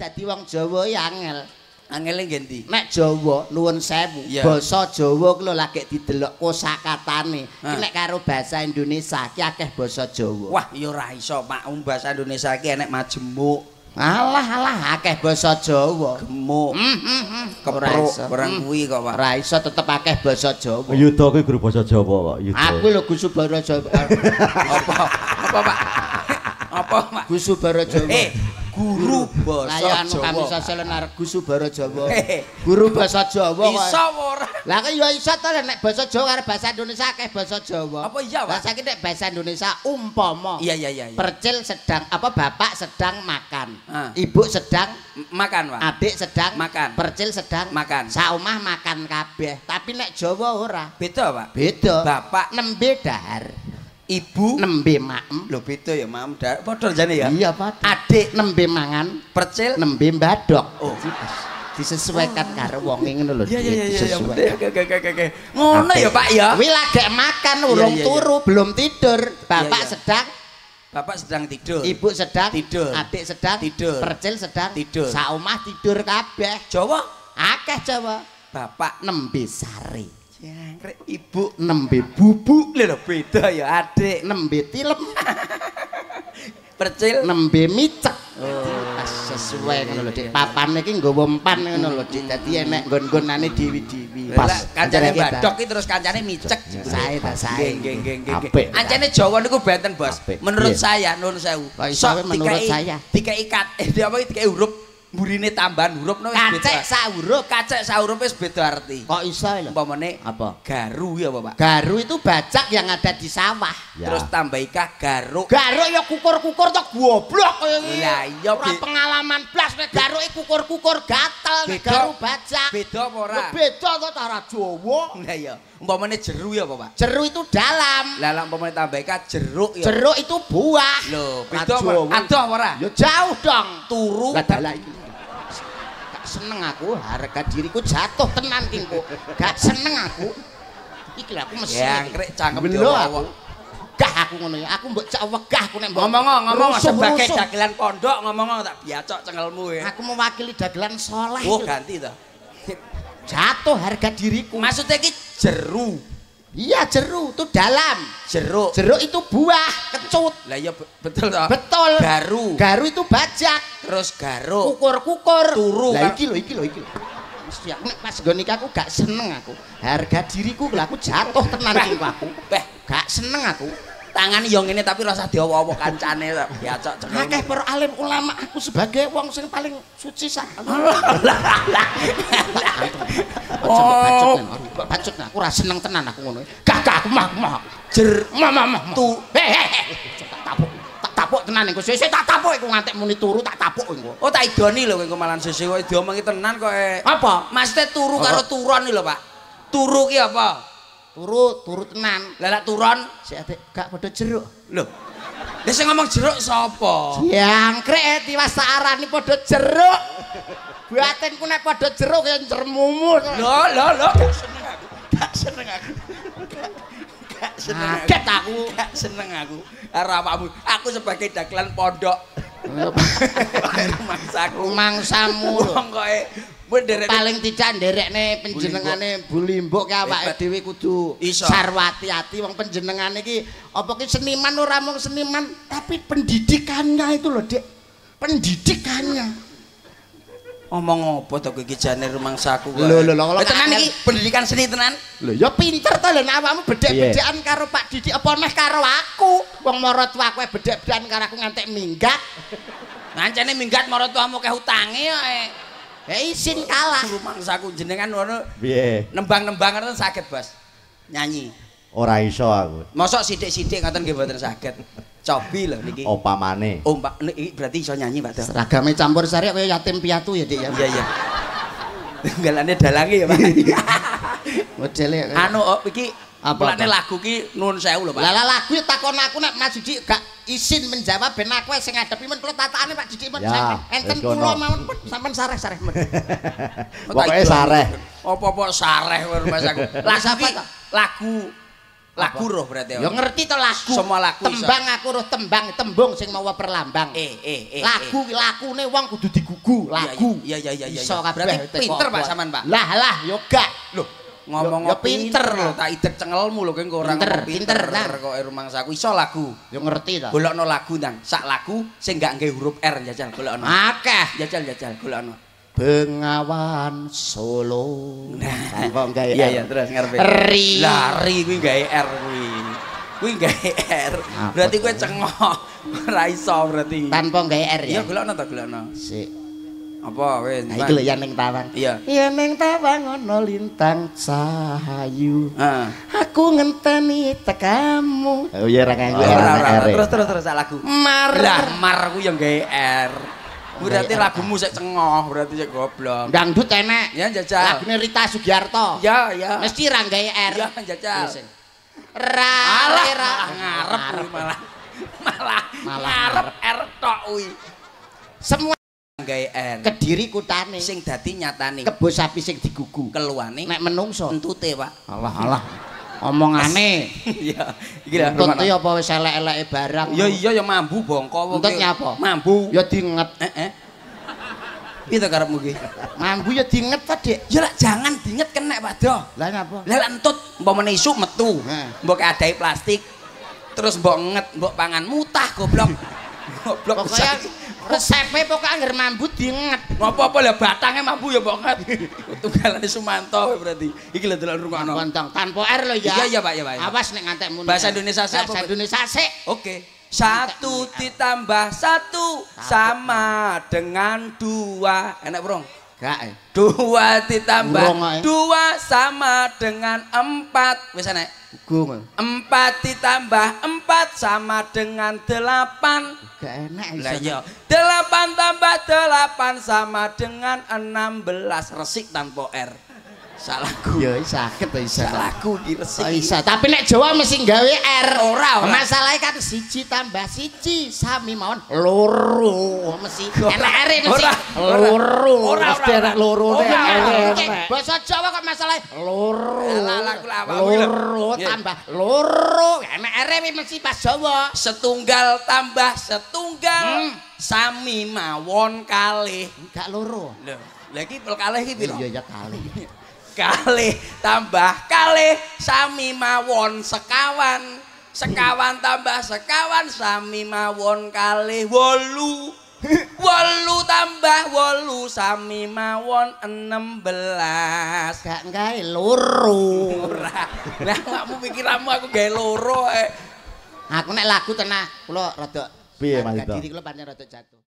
dadi wong Jawa ya angel. Angele ngendi? Nek Jawa nuwun sewu, Iya. basa Jawa ku lho lagi didelok kosakatane. Ki Hah. nek karo basa Indonesia ki akeh basa Jawa. Wah, ya ora iso, Pak. Um bahasa Indonesia iki enek majemuk, alah alah akeh basa Jawa. gemuk, Hmm, hmm, hmm. Ora kepruk, iso. barang Hmm. kuwi kok, Pak. Ora iso tetep akeh basa Jawa. Yuda kuwi guru basa Jawa kok, Yuda. Aku lho Gusu Bara Jawa. Apa? Apa, Pak? Apa, Pak? Gusu Bara Jawa. Eh, guru Lah ya basa anu kami Jawa. sosial arep Gusu Bara Jawa. Guru basa Jawa kok. Iso ora? Lah kok ya iso to nek basa Jawa karo basa Indonesia akeh basa Jawa. Apa iya, Pak? Lah saiki nek basa Indonesia umpama Iya, iya, iya. percil sedang apa bapak sedang makan. Ah. Ibu sedang Makan, Pak. adik sedang Makan. Percil sedang Makan. Saomah makan kabeh. Tapi nek Jawa ora. Beda, Pak. Beda. Bapak, nembe dahar, ibu, nembe maem. lho beda ya. Da- Padha jane ya. Iya, Pak. Adik, Nembe mangan, percil. nembe mbadok. Oh. Disesuaikan karo wong ngono lho. Iya, iya, iya, iya, iya. Oke, oke, oke, oke. Ngono ya, Pak ya. Kuwi lagi makan urung iya, iya. turu, belum tidur. Bapak Iya, iya. sedang, Bapak sedang tidur. ibu sedang, Tidur. adik sedang, Tidur. percil sedang, Tidur. saomah tidur kabeh. Jawa, Akeh Jawa. bapak Nembe sari, jangkrik, ibu nembe bubuk, lho beda ya, adik. nembe tilem, Percil. nembe micek. Pas sesuai ngono lho, Dik. Papane iki nggawa empan ngono lho, Dik. Dadi enek nggon-nggonane dewi-dewi. Pas kancane badok iki terus kancane micek. Sae ta sae. Nggih, nggih, nggih, nggih. Apik. Ancene Jawa niku benten, Bos. Menurut saya nuwun sewu. Sok menurut saya? Dikai kat eh apa dikai huruf mburine tambahan huruf no Kacek sak huruf. Kacek sak huruf wis beda arti. Kok iso lho? Umpamane Apa? garu ya apa, Pak? Garu itu bajak yang ada di sawah. Ya. Terus tambah ikah garuk. Garuk ya kukur-kukur to goblok kaya ngene. Lah iya, ora pengalaman blas nek garuke kukur-kukur gatel nek garu bajak. Beda apa ora? Beda to cara Jawa. Lah iya. Umpamane jeru ya apa, Pak? Jeru itu dalam. Lah lah umpamane tambah ikah jeruk ya. Jeruk itu buah. Lho, beda apa? Adoh apa ora? Ya jauh dong. Turu. Lah dalah iki. Gak seneng aku harga diriku jatuh tenan ki kok. Gak seneng aku. Iki lho aku mesti. Jangkrik cangkem Belo Jawa. aku. Gah aku ngono ya. Aku mbok cak wegah aku nek Ngomong ngomong sebagai dagelan pondok ngomong tak biacok cengelmu ya. Aku mewakili dagelan soleh. Oh ganti to. Jatuh harga diriku. Maksudnya iki jeru, Iya jeru itu dalam. jeruk. Jeruk itu buah, kecut. Lah iya be- betul toh. Betul. Garu. Garu itu bajak. Terus garuk. Kukur-kukur. Turu, Lah iki lho, iki lho, iki lho. Mesti aku nek pas nggon aku gak seneng aku. Harga diriku lho aku jatuh tenan iki aku. Beh, Gak seneng aku. Tangan yo ngene tapi rasa diowo-owo kancane tak biacok cengelmu. Akeh para alim ulama aku sebagai wong sing paling suci sak. Oh. Pacut aku ora seneng tenan aku ngono. Gak aku mah mah. Jer Mah mah mah. Tu-. Tak tapuk. Tak tapuk tenan engko sesuk tak tapuk iku ngantek muni turu tak tapuk engko. Oh tak idoni lho kowe malan sesuk kok diomongi tenan kok eh. Apa? Maksudnya turu karo turon lho, Pak. Turu ki apa? Turu, turu tenan. Lah lek turon Si adik gak padha jeruk. lho. Lah sing ngomong jeruk sapa? Jangkrik eh, tiwas tak arani padha jeruk. Batinku nek padha jeruk ya jermumu. Lho, lho, lho. Gak seneng aku. Gak seneng aku. Kaget aku. Gak seneng aku. Karo awakmu. Aku sebagai dagelan pondok. Rumangsaku. Rumangsamu. Wong e derek paling tidak nderekne penjenengane Bulimbuk ki awake dhewe kudu sarwati-ati wong penjenengane ki apa ki seniman ora mung seniman tapi pendidikannya itu loh Dik. Pendidikannya omong apa to kowe iki jane rumangsaku kok. Lho, lho, lho, kalau tenan iki pendidikan seni tenan. lho ya pinter to lho awakmu bedhek-bedhekan karo Pak Didi apa meh karo aku? Wong mara tua kowe bedhek-bedhekan karo aku ngantek minggat. Ngancene minggat marang tuamu keh utange kok. Eh. ya isin kalah Rumangsaku jenengan ngono Piye? nembang-nembang ngoten saged, Bos. Nyanyi. Ora iso aku. Mosok sithik-sithik ngoten nggih mboten saged. Cobi lho niki. Opamane. Oh, Mbak, niki berarti iso nyanyi, Pak. Seragame campur sari kaya yatim piatu ya Dik ya Iya, iya. Galane dalange ya, Pak. modele anu oh, iki Apa, lagu ki nuwun sewu lho, Pak. Lah lagu takon aku nek Mas Didi gak izin menjawab ben aku sing ngadepi men kula tatakane Pak Didi men enten kula mawon sampean sareh-sareh men. Pokoke sareh. Apa-apa sareh kowe Mas aku. Ki tak? lagu Lagu roh berarti. Ya ngerti to lagu. Semua lagu. Tembang aku roh tembang, tembung sing mawa perlambang. Eh eh eh. lagu ki lakune wong kudu digugu, lagu. Iya iya iya iya. Iso kabeh. Berarti pinter Pak sampean, Pak. Lah lah yo gak. Loh, ngomong Ya- ya pinter lho, tak idek cengelmu lho kowe engko ora Pinter, pinter, nah. kok rumangsaku iso lagu. Yo ngerti to. Golokno lagu nang, sak lagu sing gak nggae huruf R jajal golokno. Akeh. Jajal jajal golokno. Bengawan Solo. Tanpa gawe Iya iya terus ngarepe. Ri. Lari kuwi gawe R kuwi. Kuwi gawe R. Berarti kowe cengok. Ora iso berarti. Tanpa gawe R Iya ya. golokno ta golokno. Sik. Apa wis? Nah iki lho ya ning tawang. Iya. Ya ning tawang ana lintang cahayu. Heeh. Aku ngenteni tekamu. Oh iya ra nganggo. R. terus terus terus lagu. Mar. Lah mar ku yang gawe R. Berarti lagumu sik cengoh, berarti sik goblok. Dangdut enek. Ya jajal. Lagune Rita Sugiarto. Ya ya. Mesti ra gawe R. Ya jajal. Ra ra malah ngarep malah. Malah Malah ngarep R tok kuwi. Semua R. kediri kutane. Sing dadi nyatane kebo sapi sing digugu. keluane Nek menungso. entute, Pak. Alah alah. Omongane. Iya. Iki lho. Entut ya apa wis elek-eleke barang. Ya iya ya mambu bongko. Entut nyapa? Mambu. Ya diinget. Eh eh. Piye karepmu ki? Mambu ya diinget ta, Dik. Ya lah jangan dinget kenek, Pak Do. Lah lah entut umpamane isuk metu. Heh. Mbok adahi plastik. Terus mbok nget, mbok pangan mutah goblok. Goblok Pokoknya. Resepe pokoknya anggar mambu diinget. Ngopo apa lah batangnya mampu ya nget. Tunggalane Sumanto berarti. Iki lho delok rungokno. Gontong tanpa R lo ya. Iya, iya, Pak, iya, Pak, iya. Awas nek ngantek muni. Bahasa Indonesia sik apa, Bahasa? Indonesia sik. Oke. Satu ditambah satu sama dengan dua. Enak bro. Gak eh. Dua ditambah ae. dua sama dengan empat. Wis enak. Gung. Empat ditambah empat sama dengan delapan. Gak enak Lah iya. Delapan tambah delapan sama dengan enam belas. Resik tanpa R. Salahku. Ya sakit to iso. Salahku iki resik. Oh, iso. Tapi nek Jawa mesti gawe R. Ora, ora. Masalahnya kan siji tambah siji sami mawon loro. Mesti enak R mesti Ora. loro. Ora, Mesti enak loro nek enak. Bahasa Jawa kok masalahnya loro. Loro tambah loro. Enak R mesti pas Jawa. setunggal tambah setunggal Hmm. sami mawon kalih Gak loro. lho lagi kalih iki piro Iya ya kali. kalih tambah kalih sami mawon sekawan sekawan tambah sekawan sami mawon kalih wolu wolu tambah wolu sami mawon enam belas Gak gawe loro. ora lah kamu pikiranmu aku gawe loro eh. Aku nek lagu tenah kula rada Piye, Mas Ito? diri kula pancen rada jatuh.